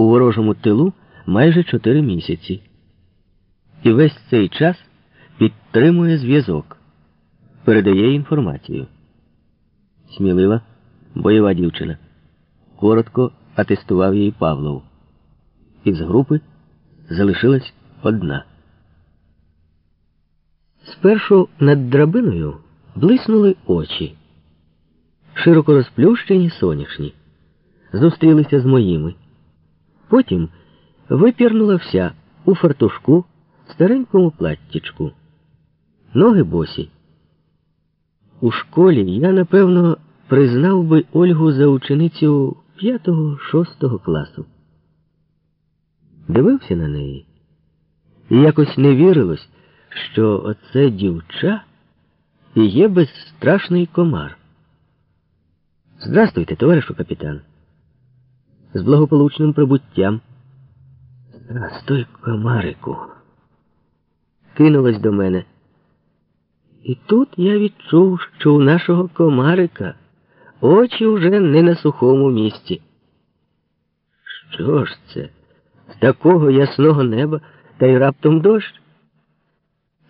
у ворожому тилу майже чотири місяці. І весь цей час підтримує зв'язок, передає інформацію. Смілива, бойова дівчина. Коротко атестував її Павлов. Із групи залишилась одна. Спершу над драбиною блиснули очі, широко розплющені соняшні, зустрілися з моїми. Потім випірнула вся у фартушку, старенькому платтічку. Ноги босі. У школі я, напевно, признав би Ольгу за ученицю п'ятого-шостого класу. Дивився на неї, і якось не вірилось, що оце дівча і є безстрашний комар. Здрастуйте, товаришу капітан. З благополучним прибуттям. Здрастуй, комарику. Кинулась до мене. І тут я відчув, що у нашого комарика очі вже не на сухому місці. Що ж це? З такого ясного неба та й раптом дощ?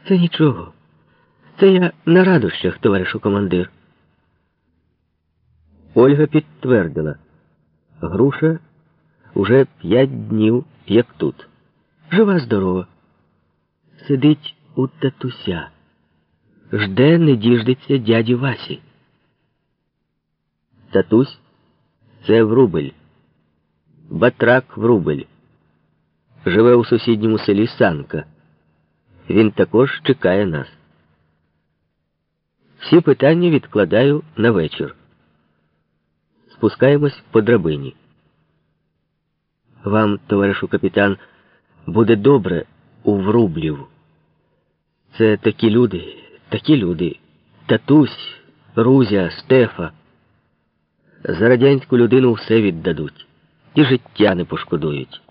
Це нічого. Це я на радощах, товаришу командир. Ольга підтвердила. Груша уже п'ять днів, як тут. Жива здорова. Сидить у татуся. Жде, не діждеться дяді Васі. Татусь це Врубель. Батрак Врубель. Живе у сусідньому селі Санка. Він також чекає нас. Всі питання відкладаю на вечір. Спускаємось по драбині. Вам, товаришу капітан, буде добре у Врублів. Це такі люди, такі люди. Татусь, Рузя, Стефа. За радянську людину все віддадуть і життя не пошкодують.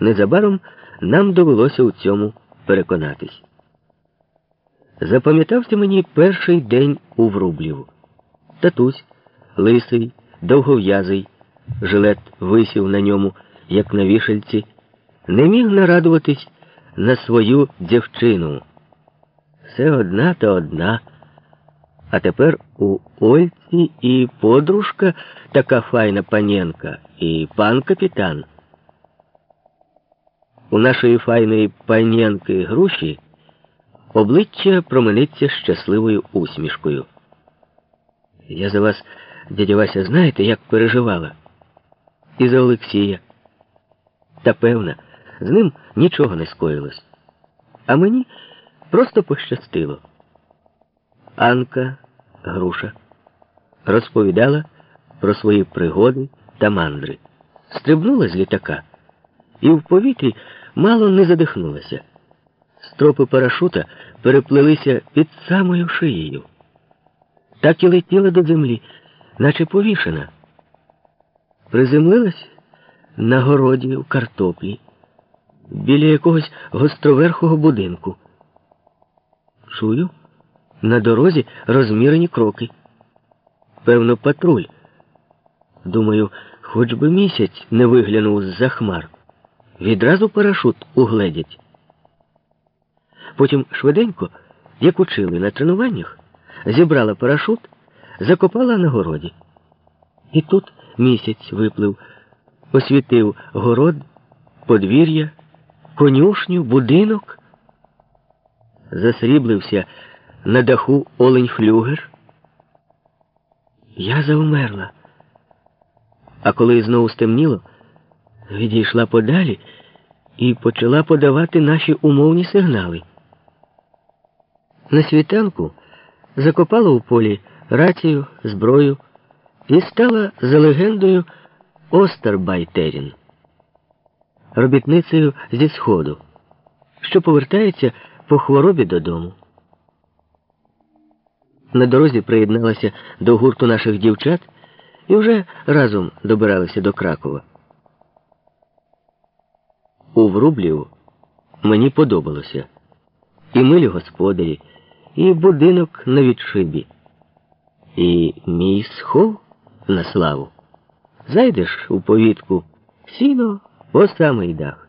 Незабаром нам довелося у цьому переконатись. Запам'ятався мені перший день у Врублів. Татусь, лисий, довгов'язий, жилет висів на ньому, як на вішальці, не міг нарадуватись на свою дівчину. Все одна та одна. А тепер у Ольці і подружка така файна паненка, і пан капітан. У нашої файної паненки груші обличчя промениться щасливою усмішкою. Я за вас, дядя Вася, знаєте, як переживала? І за Олексія. Та певна, з ним нічого не скоїлось. А мені просто пощастило. Анка Груша розповідала про свої пригоди та мандри, стрибнула з літака і в повітрі мало не задихнулася. Стропи парашута переплелися під самою шиєю. Так і летіла до землі, наче повішена. Приземлилась на городі в картоплі, біля якогось гостроверхого будинку. Чую, на дорозі розмірені кроки. Певно, патруль. Думаю, хоч би місяць не виглянув з-за хмар. Відразу парашут угледять. Потім швиденько, як учили на тренуваннях, зібрала парашут, закопала на городі. І тут місяць виплив, освітив город, подвір'я, конюшню, будинок. Засріблився на даху олень флюгер. Я заумерла. А коли знову стемніло, відійшла подалі і почала подавати наші умовні сигнали. На світанку закопала у полі рацію, зброю і стала за легендою Остербайтерін, робітницею зі Сходу, що повертається по хворобі додому. На дорозі приєдналася до гурту наших дівчат і вже разом добиралися до Кракова. У Врублів мені подобалося і милі господарі, і будинок на відшибі, і мій схов на славу. Зайдеш у повітку. Сіно по самий дах.